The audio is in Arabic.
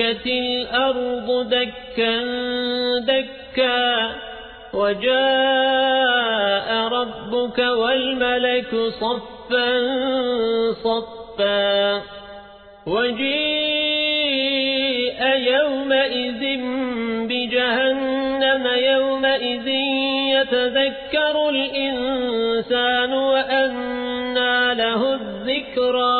دكت الأرض دكا دكا وجاء ربك والملك صفا صفا وجيء يومئذ بجهنم يومئذ يتذكر الإنسان وأنى له الذكرى